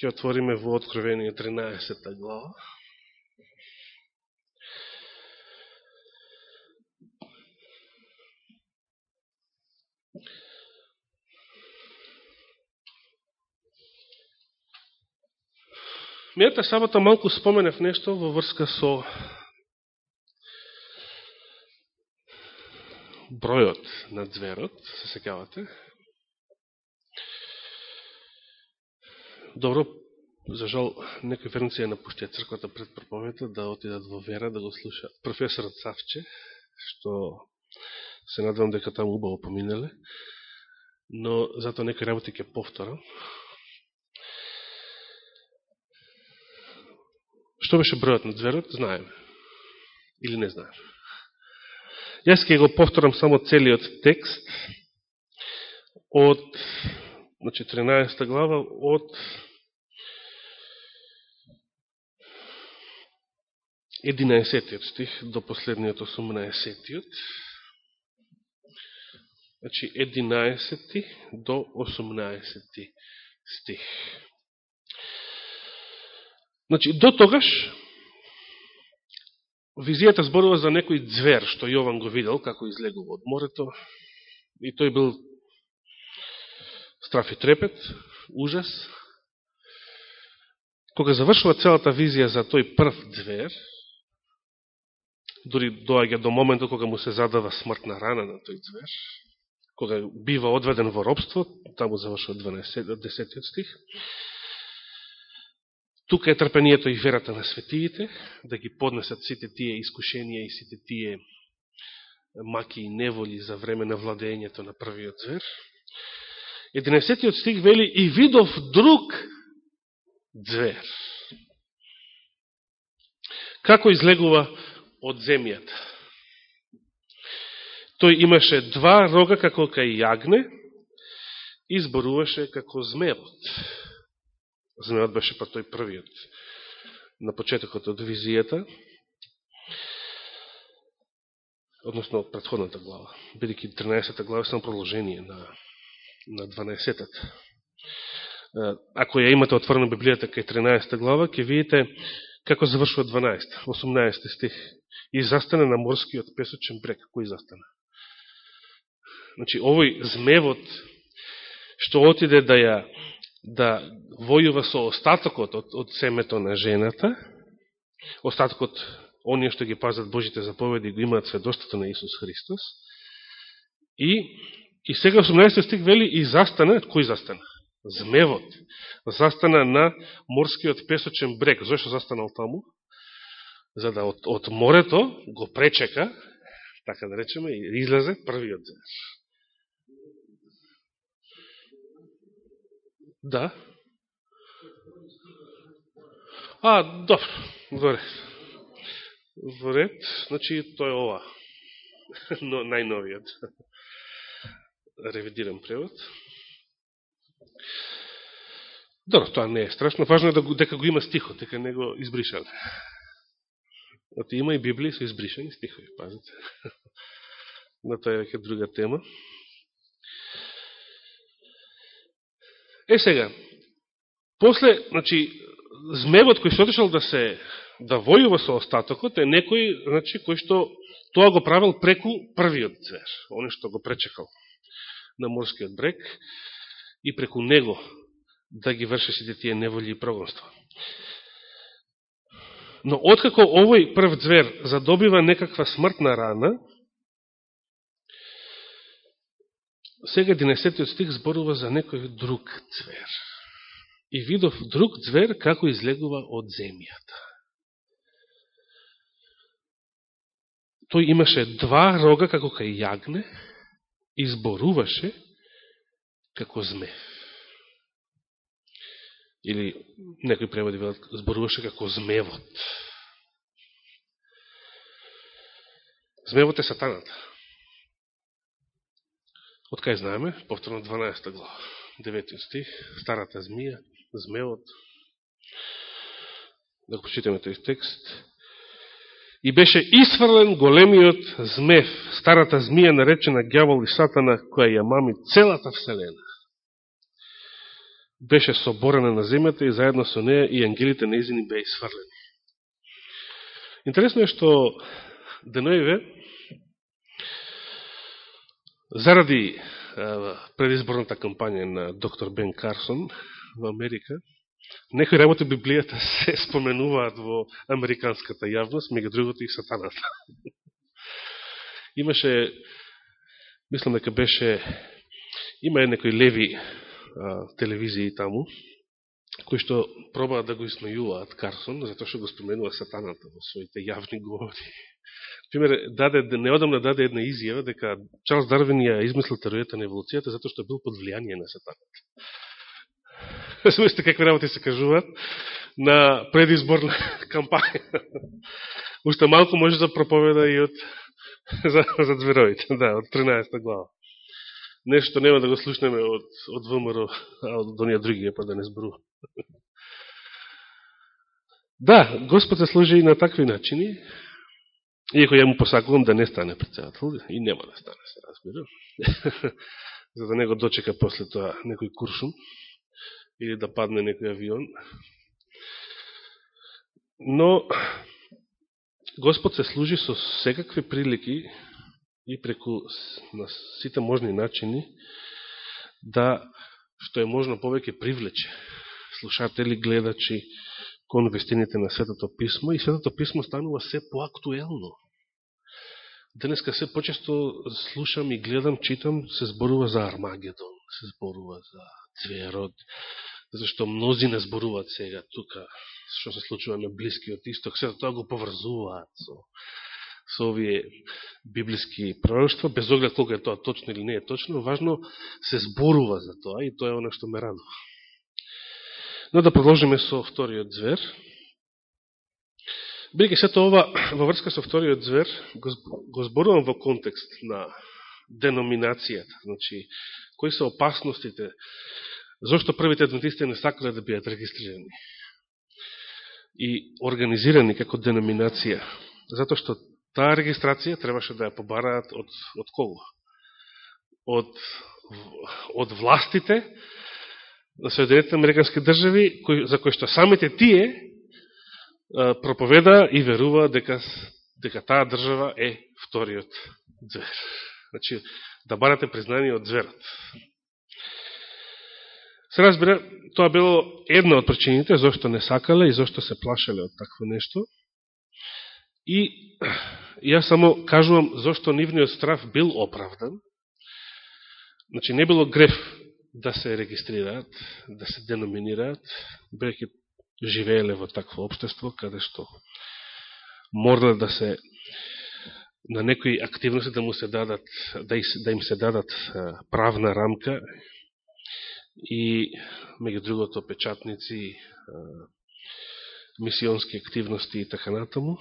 ќе отвориме во Откровение 13 глава. Мијата сабота малку споменев нешто во врска со бројот на зверот, се секавате. Добро, за жал, некои верници ја напуштија црквата пред проповета да отидат во вера, да го слуша професорот Савче, што се надвам дека таму убаво поминале, но затоа некои работи ќе повторам. Што беше бројот на зверот, знаеме. Или не знаеме. Јас ќе го повторам само целиот текст од Значи, на 14 глава од единаесетиот стих до последниот 18-тиот. Значи 11 до 18 стих. Значи, до тогаш, визијата зборува за некој звер, што Јован го видел, како излегува од морето, и тој бил страф и трепет, ужас. Кога завршува целата визија за тој прв двер, дури доаѓа до моментот кога му се задава смртна рана на тој двер, кога бива одведен во робство, таму завршува 12, 10 стих, Тука е трпението и верата на светиите, да ги поднесат сите тие искушенија и сите тие маки и неволи за време на владењето на првиот звер. 11 стих вели и видов друг звер. Како излегува од земјата? Тој имаше два рога како кај јагне и зборуваше како змеот. Змеот беше па тој првиот на почетокот од визијата, односно од предходната глава, бидеќи 13 глава само продолжение на, на 12-та. Ако ја имате отворена Библијата кај 13 глава, ќе видите како завршува 12, 18 стих. И застане на морскиот песочен брег. Кој застана? Значи, овој змевот, што отиде да ја да војува со остатокот од, од семето на жената, остатокот, оние што ги пазат Божите заповеди, го имаат сведоштото на Исус Христос. И, и сега 18 стих вели и застана, кој застана? Змевот. Застана на морскиот песочен брег. Зошто застанал таму? За да од, од морето го пречека, така да речеме, и излезе првиот звер. Да. А, добро, во ред. Во ред, значи, тој е ова. Но, најновиот. Ревидирам превод. Добро, тоа не е страшно. Важно е да, дека го има стихот, дека не го избришале. Оти има и Библија со избришани стихови, пазите. Но тоа е веќе друга тема. Е сега, после, значи, змевот кој се отишел да се да војува со остатокот е некој, значи, кој што тоа го правил преку првиот звер, оне што го пречекал на морскиот брег и преку него да ги врши сите тие неволји и прогонства. Но откако овој прв звер задобива некаква смртна рана, сега 11 стих зборува за некој друг звер. И видов друг звер како излегува од земјата. Тој имаше два рога како кај јагне Изборуваше како змев. Или некој преводи велат зборуваше како змевот. Змевот е сатаната. Од кај знаеме? Повторно 12 глава, 9 стих, старата змија, змеот. Да го почитаме тој текст. И беше исфрлен големиот змев, старата змија наречена Гјавол и Сатана, која ја мами целата Вселена. беше соборена на земјата и заедно со неја и ангелите неизини беа исфрлени. Интересно е што Деноиве, заради предизборната кампања на доктор Бен Карсон во Америка, некои работи Библијата се споменуваат во американската јавност, мега другото и сатаната. Имаше, мислам дека беше, има некои леви а, телевизии таму, кои што пробаат да го измејуваат Карсон, затоа што го споменува сатаната во своите јавни говори. Пример, даде, неодамна даде една изјава дека Чарлз Дарвин ја измислил теоријата на еволуцијата затоа што бил под влијание на сатаната. Смислите какви работи се кажуваат на предизборна кампања. Уште малку може да проповеда и од за, за зверовите, да, од 13 глава. Нешто нема да го слушнеме од, од ВМРО, а од онија други, па да не зборува. Да, Господ се служи и на такви начини, иако ја му посакувам да не стане председател, и нема да стане, се разбира, за да не го дочека после тоа некој куршум, или да падне некој авион. Но, Господ се служи со секакви прилики и преку на сите можни начини да, што е можно повеќе привлече слушатели, гледачи кон вестините на Светото Писмо и Светото Писмо станува се поактуелно. Денеска се почесто слушам и гледам, читам, се зборува за Армагедон, се зборува за Цверот, зашто мнози не зборуваат сега тука, што се случува на Блискиот Исток, се тоа го поврзуваат со, со овие библиски пророќства, без оглед колко е тоа точно или не е точно, важно се зборува за тоа и тоа е оно што ме радува. Но да продолжиме со вториот звер. Бидеќи сето ова во врска со вториот звер го, го зборувам во контекст на деноминацијата, значи кои се опасностите Зошто првите адвентисти не сакале да бидат регистрирани и организирани како деноминација? затоа што таа регистрација требаше да ја побараат од, од кого? Од, од властите на Соединетите Американски држави, кои, за кои што самите тие проповеда и верува дека, дека таа држава е вториот звер. Значи, да барате признание од зверот. Се разбира, тоа било една од причините зашто не сакале и зашто се плашале од такво нешто. И јас само кажувам зашто нивниот страф бил оправдан. Значи, не било греф да се регистрираат, да се деноминираат, бејќи живееле во такво обштество, каде што морале да се на некои активности да му се дадат, да, да им се дадат правна рамка и меѓу другото печатници, мисионски активности и така натаму.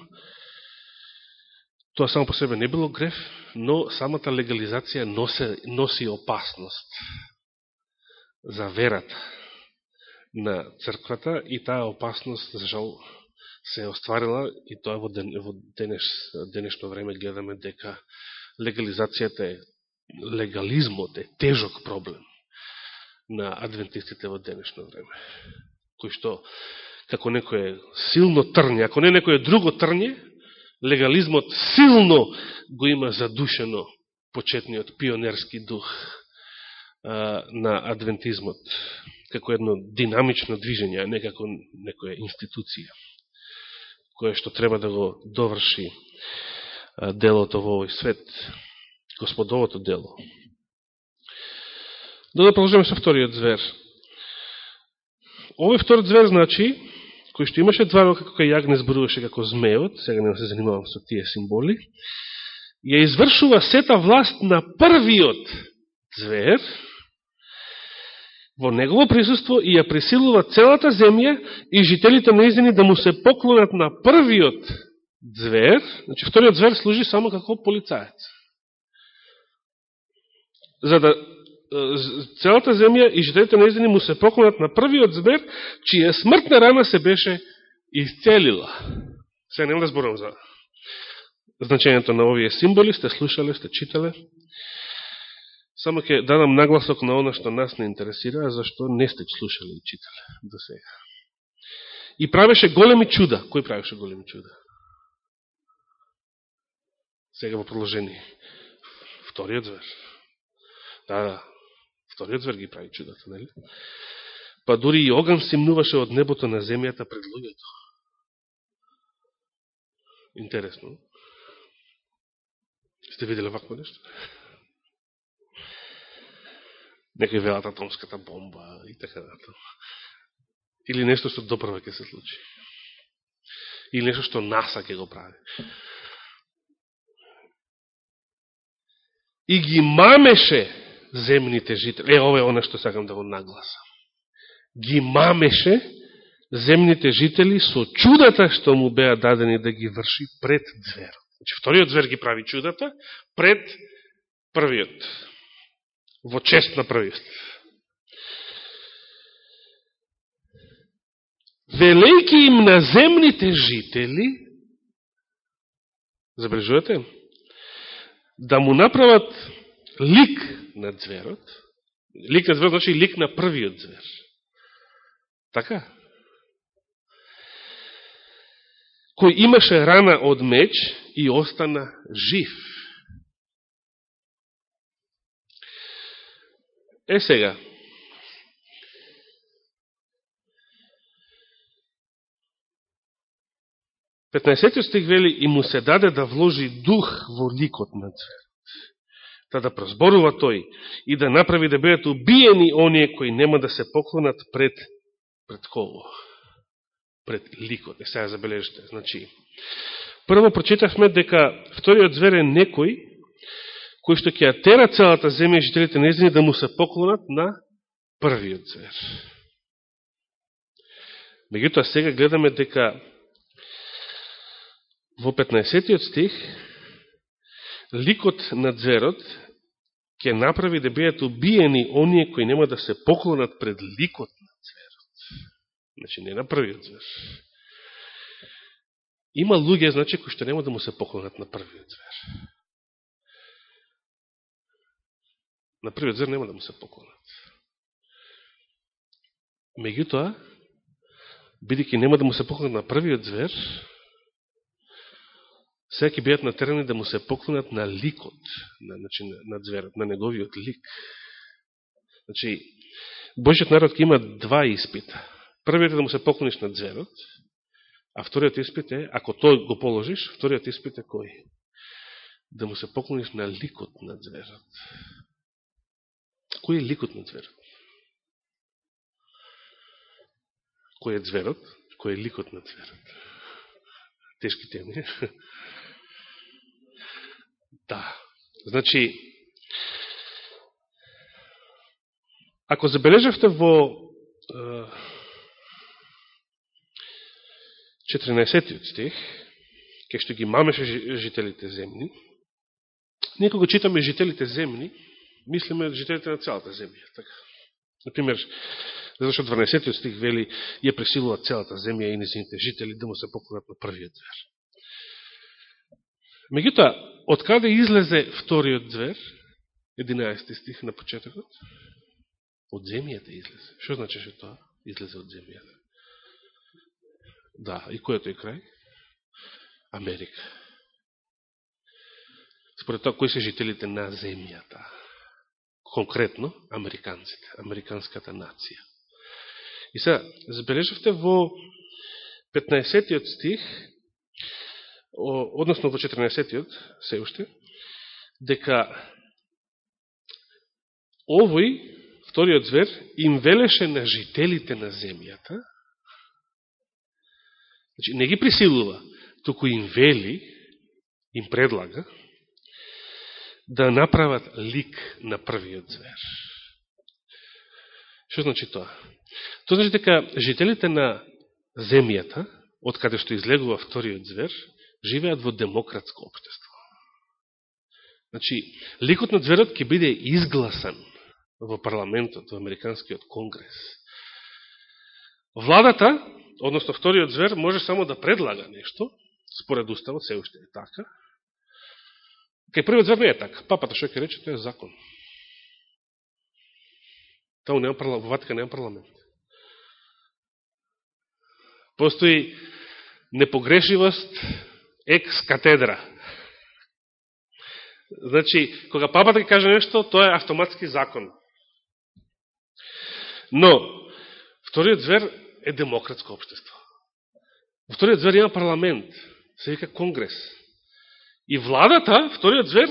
Тоа само по себе не било греф, но самата легализација носи, носи опасност за верата на црквата и таа опасност, за жал, се остварила и тоа во, ден, во денеш, денешно време гледаме дека легализацијата е легализмот е тежок проблем на адвентистите во денешно време. Кој што, како некој силно трње, ако не некој друго трње, легализмот силно го има задушено почетниот пионерски дух а, на адвентизмот, како едно динамично движење, а не како некоја институција, која што треба да го доврши а, делото во овој свет, господовото дело, Да да продолжиме со вториот звер. Овој вториот звер, значи, кој што имаше два рока како јагне зборуваше како змеот, сега не се занимавам со тие символи, ја извршува сета власт на првиот звер, во негово присуство и ја присилува целата земја и жителите неизини да му се поклонат на првиот звер, значи вториот звер служи само како полицаец. За да целата земја и жителите на Израели му се поклонат на првиот змер, чија смртна рана се беше исцелила. Се нема да зборам за значењето на овие символи, сте слушале, сте читале. Само ќе дадам нагласок на оно што нас не интересира, зашто не сте слушали и читале до сега. И правеше големи чуда. Кој правеше големи чуда? Сега во продолжение. Вториот звер. Да, да. Вториот звер ги прави чудата, нели? Па дури и оган симнуваше од небото на земјата пред луѓето. Интересно. Сте видели вакво нешто? Некој велат атомската бомба и така натаму. Или нешто што допрва ќе се случи. Или нешто што НАСА ќе го прави. И ги мамеше земните жители. Е, ова е оно што сакам да го нагласам. Ги мамеше земните жители со чудата што му беа дадени да ги врши пред зверот. Значи, вториот звер ги прави чудата пред првиот. Во чест на првиот. велејки им на земните жители, забележувате, да му направат лик на зверот, лик на зверот значи лик на првиот звер. Така? Кој имаше рана од меч и остана жив. Е сега, 15 стих вели и му се даде да вложи дух во ликот на цвет. Та да прозборува тој и да направи да бидат убиени оние кои нема да се поклонат пред пред кого? Пред ликот. Е сега забележите. Значи, прво прочитавме дека вториот звер е некој кој што ќе тера целата земја и жителите незини да му се поклонат на првиот звер. Меѓутоа сега гледаме дека Во 15 стих, ликот на дзерот ќе направи да бидат убиени оние кои нема да се поклонат пред ликот на дзверот. Значи, не на првиот звер. Има луѓе, значи, кои што нема да му се поклонат на првиот звер. На првиот звер нема да му се поклонат. Меѓутоа, бидеќи нема да му се поклонат на првиот звер, Секи ќе бидат натерани да му се поклонат на ликот, на, значи, на зверот, на неговиот лик. Значи, Божиот народ ќе има два испита. Првиот е да му се поклониш на зверот, а вториот испит е, ако тој го положиш, вториот испит е кој? Да му се поклониш на ликот на зверот. Кој е ликот на зверот? Кој е зверот? Кој е ликот на зверот? Тешки теми. Да. Значи, ако забележавте во 14 стих, ке што ги мамеше жителите земни, некога читаме жителите земни, мислиме жителите на целата земја. Така. Например, зашто 12 стих вели, ја пресилува целата земја и незините жители да му се поклонат на првиот вер. Меѓутоа, од каде излезе вториот звер, 11 стих на почетокот? Од земјата излезе. Што значеше тоа? Излезе од земјата. Да, и кој е тој крај? Америка. Според тоа, кои се жителите на земјата? Конкретно, американците, американската нација. И сега, забележавте во 15 стих, односно во 14-тиот, се уште, дека овој, вториот звер, им велеше на жителите на земјата, значи не ги присилува, туку им вели, им предлага, да направат лик на првиот звер. Што значи тоа? Тоа значи дека жителите на земјата, од каде што излегува вториот звер, живеат во демократско обштество. Значи, ликот на зверот ќе биде изгласан во парламентот, во Американскиот конгрес. Владата, односно вториот звер, може само да предлага нешто, според уставот, се уште е така. Кај првиот звер не е така. Папата што ќе рече, тоа е закон. Таму нема парламент, во Ватика нема парламент. Постои непогрешивост екс катедра. Значи, кога папата каже нешто, тоа е автоматски закон. Но, вториот звер е демократско обштество. Вториот звер има парламент, се вика конгрес. И владата, вториот звер,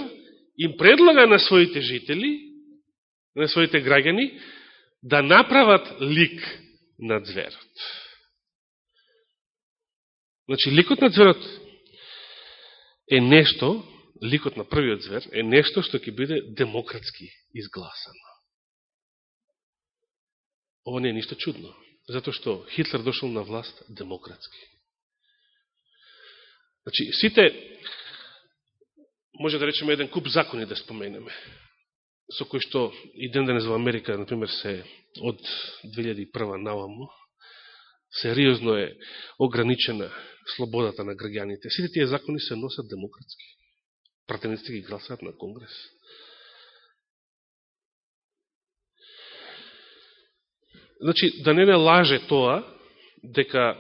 им предлага на своите жители, на своите граѓани, да направат лик на зверот. Значи, ликот на зверот е нешто, ликот на првиот звер, е нешто што ќе биде демократски изгласано. Ова не е ништо чудно, затоа што Хитлер дошол на власт демократски. Значи, сите, може да речеме, еден куп закони да споменеме, со кои што и ден денес во Америка, например, се од 2001 наваму, сериозно е ограничена слободата на граѓаните. Сите тие закони се носат демократски. Пратениците ги гласаат на Конгрес. Значи, да не не лаже тоа, дека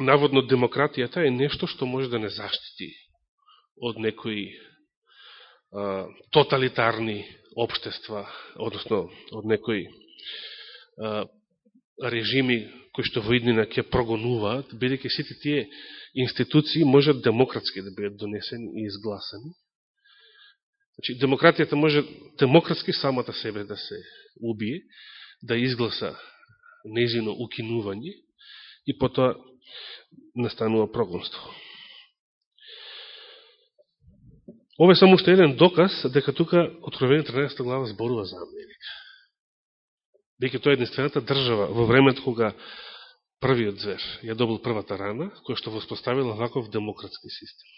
наводно демократијата е нешто што може да не заштити од некои а, тоталитарни обштества, односно од некои а, режими кои што во иднина ќе прогонуваат, бидеќи сите тие институции можат демократски да бидат донесени и изгласани. Значи, демократијата може демократски самата да себе да се убие, да изгласа незино укинување и потоа настанува прогонство. Ова е само што еден доказ дека тука Откровение 13 глава зборува за Америка. Дека тоа е единствената држава во времето кога првиот звер ја добил првата рана, која што воспоставила ваков демократски систем.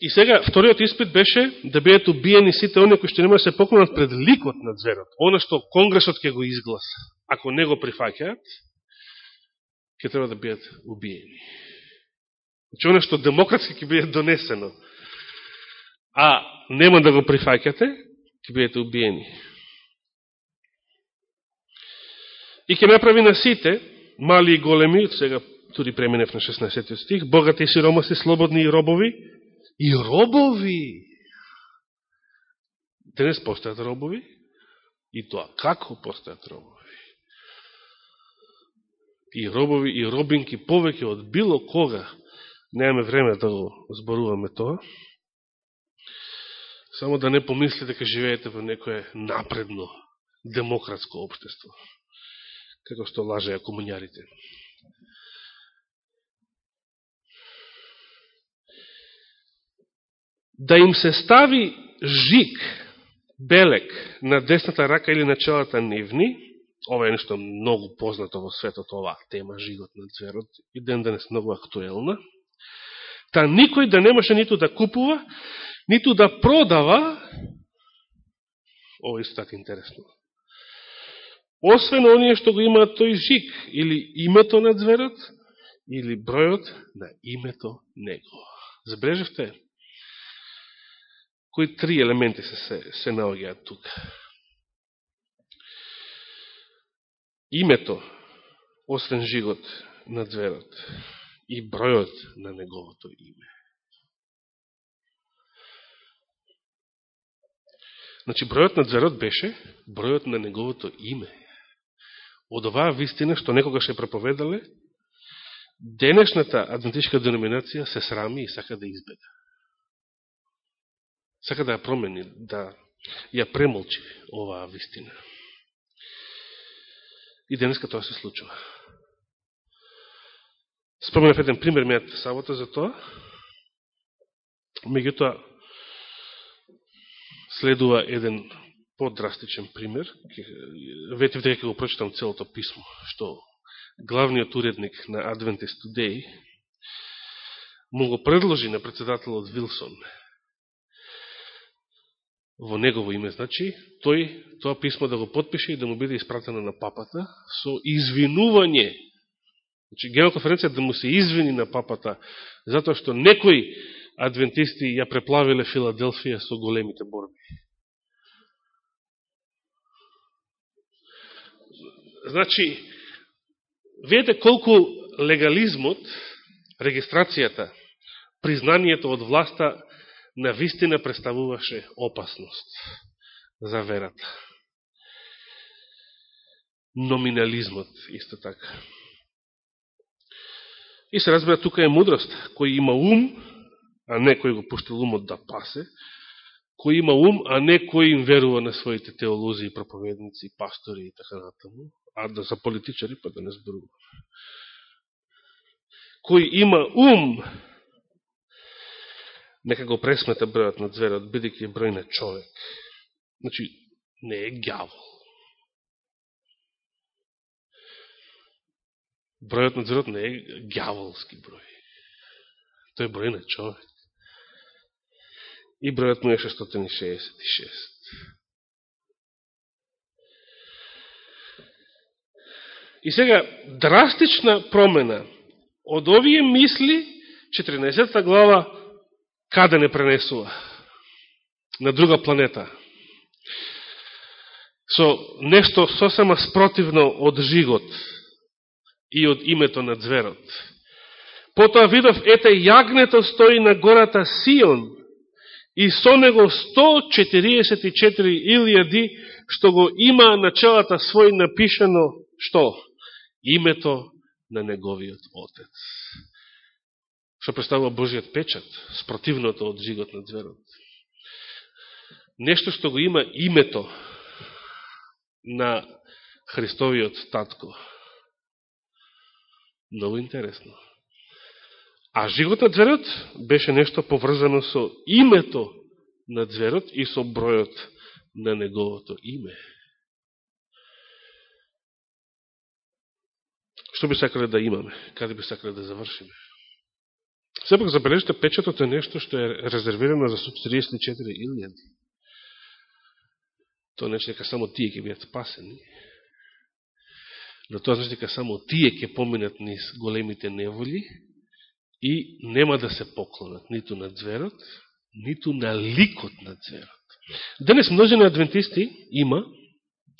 И сега, вториот испит беше да бидат убиени сите оние кои што нема да се поклонат пред ликот на зверот. Оно што Конгресот ќе го изгласа. Ако не го прифакеат, ќе треба да бидат убиени. Значи, оно што демократски ќе биде донесено, а нема да го прифаќате ќе бидете убиени. И ќе направи на сите, мали и големи, сега туди преминев на 16 стих, богати и сиромаси, слободни и робови, и робови. Денес постојат робови, и тоа како постојат робови. И робови и робинки повеќе од било кога, немаме време да го зборуваме тоа, само да не помислите дека живеете во некое напредно демократско обштество, како што лажеја комунјарите. да им се стави жик, белек, на десната рака или на челата нивни, ова е нешто многу познато во светот, ова тема, жигот на зверот, и ден денес многу актуелна, та никој да немаше ниту да купува, ниту да продава, ово исто така интересно, освен оние што го имаат тој жик, или името на зверот, или бројот на името него. Забрежевте? кои три елементи се, се, се наоѓаат тука. Името, освен жигот на зверот, и бројот на неговото име. Значи, бројот на зверот беше бројот на неговото име. Од оваа вистина, што некогаш е проповедале, денешната адвентичка деноминација се срами и сака да избега сака да ја промени, да ја премолчи оваа вистина. И денеска тоа се случува. Споменав еден пример мејата сабота за тоа. Меѓутоа, следува еден подрастичен пример. Ветив дека ќе го прочитам целото писмо, што главниот уредник на Adventist Today му го предложи на председателот Вилсон во негово име, значи, тој тоа писмо да го подпише и да му биде испратено на папата со извинување. Значи, Генерал конференција да му се извини на папата, затоа што некои адвентисти ја преплавиле Филаделфија со големите борби. Значи, видите колку легализмот, регистрацијата, признанието од власта на вистина представуваше опасност за верата. Номинализмот, исто така. И се разбира, тука е мудрост, кој има ум, а не кој го пуштил умот да пасе, кој има ум, а не кој им верува на своите теолози, и проповедници, пастори и така натаму, а да за политичари па да не зборува. Кој има ум, нека го пресмета бројот на зверот, бидеќи е број на човек. Значи, не е гјавол. Бројот на зверот не е гјаволски број. Тој е број на човек и бројот му е 666. И сега, драстична промена од овие мисли, 14 глава, каде не пренесува? На друга планета. Со нешто сосема спротивно од жигот и од името на зверот. Потоа видов, ете, јагнето стои на гората Сион, и со него 144 илјади, што го има на челата свој напишано, што? Името на неговиот Отец. Што представува Божиот печат, спротивното од жигот на зверот. Нешто што го има името на Христовиот татко. Много интересно. А жигот зверот беше нешто поврзано со името на зверот и со бројот на неговото име. Што би сакале да имаме? Каде би сакале да завршиме? Сепак забележите, печатот е нешто што е резервирано за 34 илјади. Тоа не значи дека само тие ќе бидат спасени, но тоа значи дека само тие ќе поминат низ големите неволи, и нема да се поклонат ниту на зверот, ниту на ликот на зверот. Денес множени адвентисти има,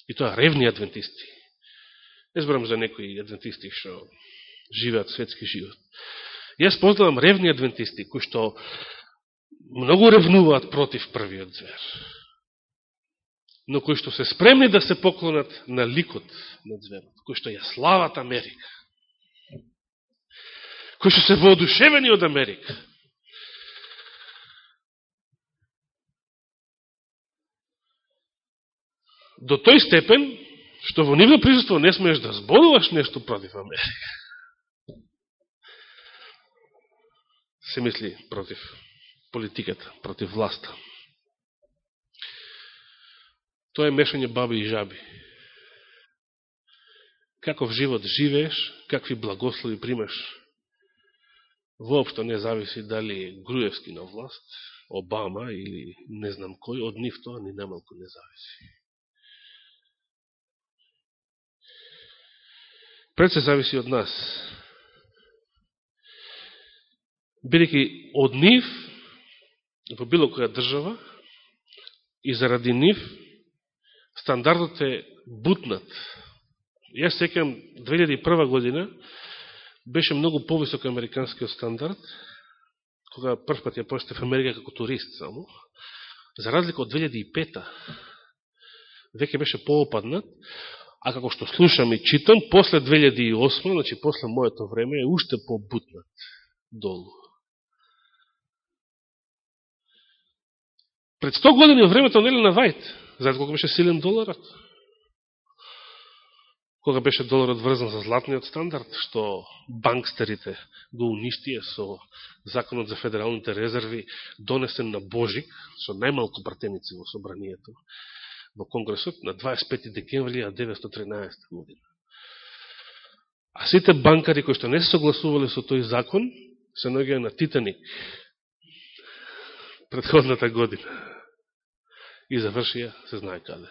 и тоа ревни адвентисти. Не зборам за некои адвентисти што живеат светски живот. Јас познавам ревни адвентисти, кои што многу ревнуваат против првиот звер. Но кои што се спремни да се поклонат на ликот на зверот, кои што ја слават Америка кои што се воодушевени од Америка. До тој степен, што во нивно присутство не смееш да зборуваш нешто против Америка. Се мисли против политиката, против власта. Тоа е мешање баби и жаби. Каков живот живееш, какви благослови примаш воопшто не зависи дали Груевски на власт, Обама или не знам кој, од нив тоа ни намалку не зависи. Пред се зависи од нас. Бидеќи од нив, во било која држава, и заради нив, стандардот е бутнат. Јас секам 2001 година, беше многу повисок американскиот стандард, кога прв пат ја посетив Америка како турист само, за разлика од 2005-та, веќе беше поопаднат, а како што слушам и читам, после 2008, значи после моето време, е уште побутнат долу. Пред 100 години од времето нели на Вајт, знаете колко беше силен доларот? Кога беше доларот врзан за златниот стандард, што банкстерите го уништија со законот за федералните резерви, донесен на Божик, со најмалку пратеници во собранието, во Конгресот на 25 декември 1913 година. А сите банкари кои што не се согласувале со тој закон, се наоѓаја на Титаник предходната година. И завршија, се знае каде.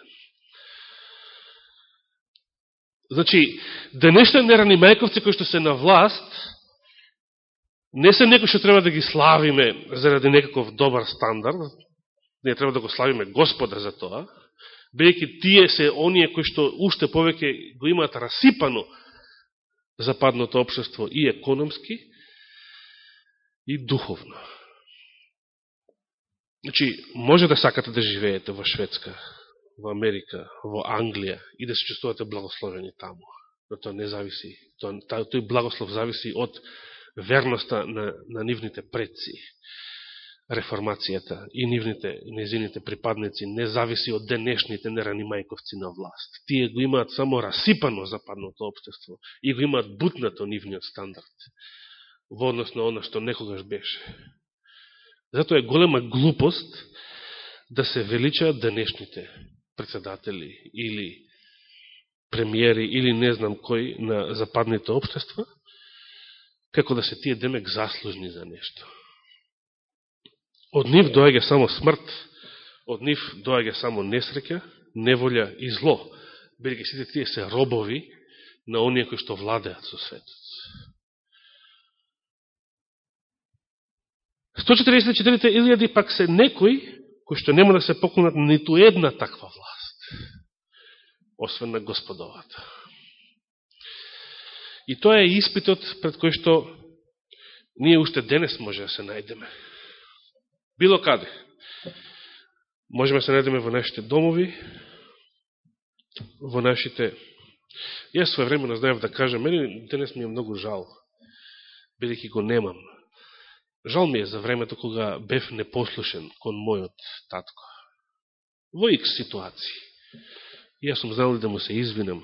Значи, денешни нерани мајковци кои што се на власт, не се некои што треба да ги славиме заради некаков добар стандард, не треба да го славиме Господа за тоа, Бејќи тие се оние кои што уште повеќе го имаат расипано западното обшество и економски, и духовно. Значи, може да сакате да живеете во Шведска, во Америка, во Англија и да се чувствувате благословени таму. Но тоа не зависи. Тоа, тој благослов зависи од верноста на, на нивните предци. Реформацијата и нивните, незините припадници не зависи од денешните нерани мајковци на власт. Тие го имаат само расипано западното обштество и го имаат бутнато нивниот стандард во однос на оно што некогаш беше. Затоа е голема глупост да се величаат денешните председатели или премиери или не знам кој на западните обштества, како да се тие демек заслужни за нешто. Од нив доаѓа само смрт, од нив доаѓа само несреќа, неволја и зло, бидеќи сите тие се робови на оние кои што владеат со светот. 144.000 пак се некои кои што нема да се поклонат ниту една таква власт, освен на Господовата. И тоа е испитот пред кој што ние уште денес може да се најдеме. Било каде. Можеме да се најдеме во нашите домови, во нашите... Јас своје време знаев да кажам, мене денес ми е многу жал, бидеќи го немам. Жал ми е за времето кога бев непослушен кон мојот татко. Во икс ситуации. И јас сум знал да му се извинам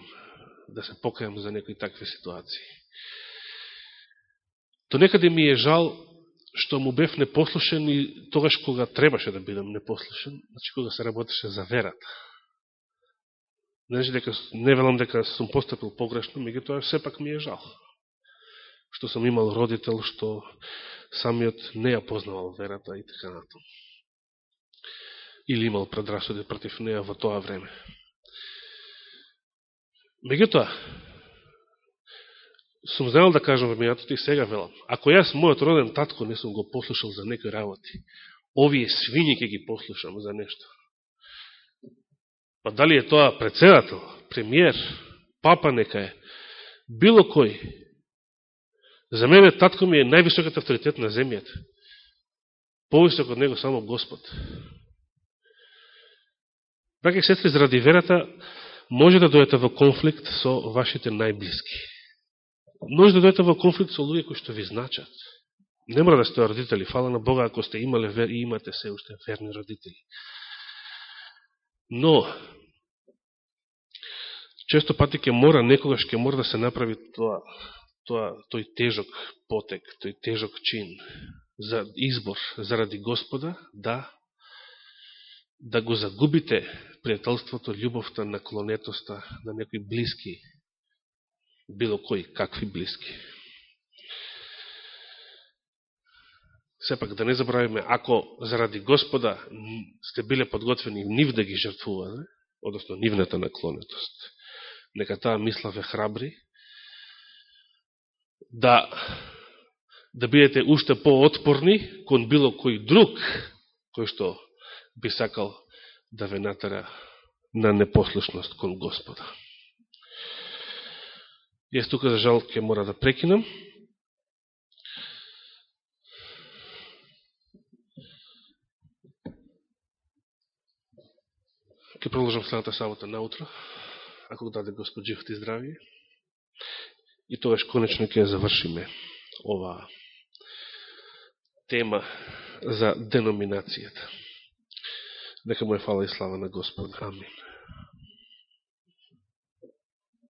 да се покајам за некои такви ситуации. То некаде ми е жал што му бев непослушен и тогаш кога требаше да бидам непослушен, значи кога се работеше за верата. Значи дека, не велам дека сум постапил погрешно, меѓу тоа сепак ми е жал. Што сам имал родител што самиот не ја познавал верата и така натаму. Или имал предрасуди против неја во тоа време. Меѓутоа, сум знаел да кажам во и сега велам. Ако јас, мојот роден татко, не сум го послушал за некои работи, овие свини ќе ги послушам за нешто. Па дали е тоа председател, премиер, папа нека е, било кој. За мене татко ми е највисоката авторитет на земјата. Повисок од него само Господ. Браке сестри, заради верата, може да дојдете во конфликт со вашите најблиски. Може да дојдете во конфликт со луѓе кои што ви значат. Не мора да сте родители. Фала на Бога ако сте имале вер и имате се уште верни родители. Но, често пати ќе мора, некогаш ќе мора да се направи тоа, тоа, тој тежок потек, тој тежок чин за избор заради Господа, да да го загубите пријателството, љубовта, наклонетоста на некои блиски, било кои, какви блиски. Сепак да не забравиме, ако заради Господа сте биле подготвени нив да ги жртвуваме, односно нивната наклонетост, нека таа мисла ве храбри, да да бидете уште поотпорни кон било кој друг, кој што би сакал да ве натера на непослушност кон Господа. Јас тука за жал ќе мора да прекинам. Ке продолжам следната сабота наутро, ако даде Господ живот и здравие. И тогаш конечно ќе завршиме оваа тема за деноминацијата. Нека му е фала и слава на Господ. Амин.